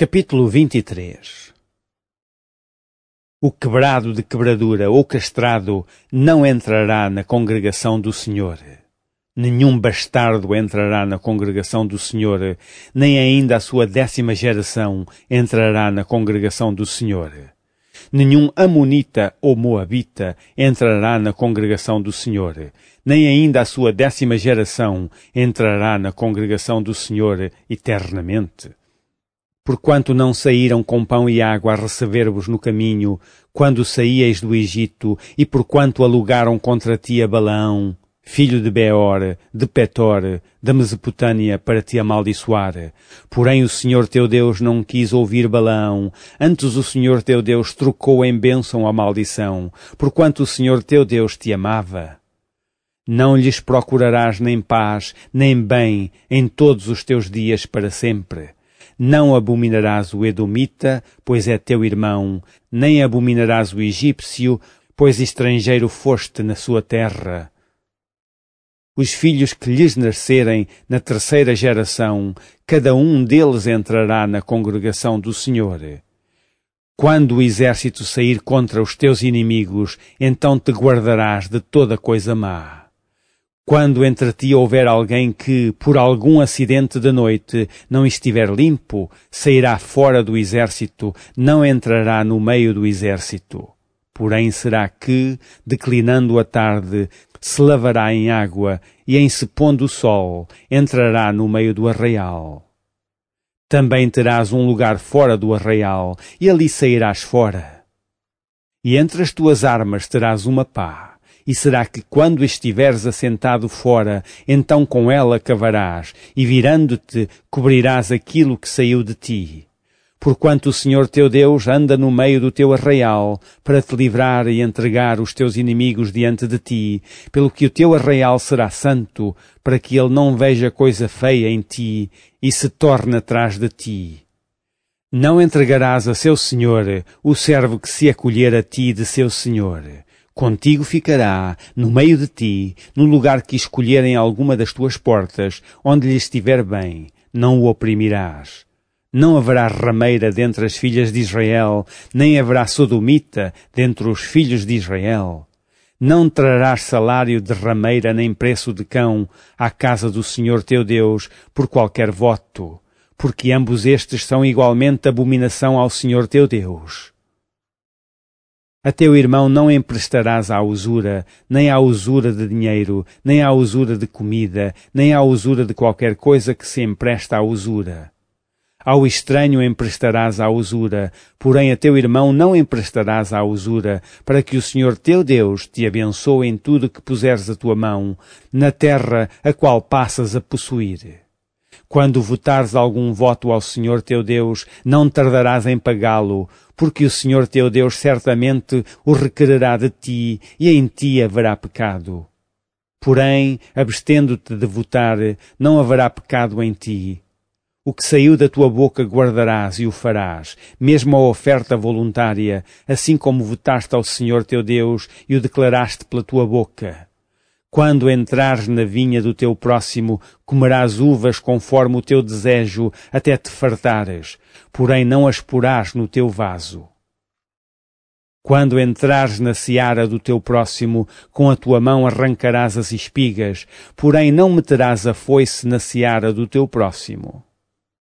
Capítulo 23 O quebrado de quebradura ou castrado não entrará na congregação do Senhor. Nenhum bastardo entrará na congregação do Senhor, nem ainda a sua décima geração entrará na congregação do Senhor. Nenhum amonita ou moabita entrará na congregação do Senhor, nem ainda a sua décima geração entrará na congregação do Senhor eternamente porquanto não saíram com pão e água a receber-vos no caminho, quando saíeis do Egito, e porquanto alugaram contra ti a Balaão, filho de Beor, de Petor, da Mesopotâmia, para te amaldiçoar. Porém o Senhor teu Deus não quis ouvir Balaão, antes o Senhor teu Deus trocou em bênção a maldição, porquanto o Senhor teu Deus te amava. Não lhes procurarás nem paz, nem bem, em todos os teus dias para sempre não abominarás o Edomita, pois é teu irmão, nem abominarás o egípcio, pois estrangeiro foste na sua terra. Os filhos que lhes nascerem na terceira geração, cada um deles entrará na congregação do Senhor. Quando o exército sair contra os teus inimigos, então te guardarás de toda coisa má. Quando entre ti houver alguém que, por algum acidente de noite, não estiver limpo, sairá fora do exército, não entrará no meio do exército. Porém será que, declinando a tarde, se lavará em água e em se pondo o sol, entrará no meio do arraial. Também terás um lugar fora do arraial, e ali sairás fora. E entre as tuas armas terás uma pá e será que quando estiveres assentado fora, então com ela cavarás, e virando-te, cobrirás aquilo que saiu de ti? Porquanto o Senhor teu Deus anda no meio do teu arraial, para te livrar e entregar os teus inimigos diante de ti, pelo que o teu arraial será santo, para que ele não veja coisa feia em ti, e se torne atrás de ti. Não entregarás a seu senhor o servo que se acolher a ti de seu senhor Contigo ficará, no meio de ti, no lugar que escolherem alguma das tuas portas, onde lhe estiver bem, não o oprimirás. Não haverá rameira dentre as filhas de Israel, nem haverá sodomita dentre os filhos de Israel. Não trarás salário de rameira nem preço de cão à casa do Senhor teu Deus por qualquer voto, porque ambos estes são igualmente abominação ao Senhor teu Deus. A teu irmão não emprestarás à usura, nem à usura de dinheiro, nem à usura de comida, nem à usura de qualquer coisa que se empresta à usura. Ao estranho emprestarás à usura, porém a teu irmão não emprestarás à usura, para que o Senhor teu Deus te abençoe em tudo que puseres a tua mão, na terra a qual passas a possuir. Quando votares algum voto ao Senhor teu Deus, não tardarás em pagá-lo, porque o Senhor teu Deus certamente o requererá de ti, e em ti haverá pecado. Porém, abstendo-te de votar, não haverá pecado em ti. O que saiu da tua boca guardarás e o farás, mesmo a oferta voluntária, assim como votaste ao Senhor teu Deus e o declaraste pela tua boca. Quando entrares na vinha do teu próximo, comerás uvas conforme o teu desejo, até te fartares, porém não as porás no teu vaso. Quando entrares na seara do teu próximo, com a tua mão arrancarás as espigas, porém não meterás a foice na seara do teu próximo.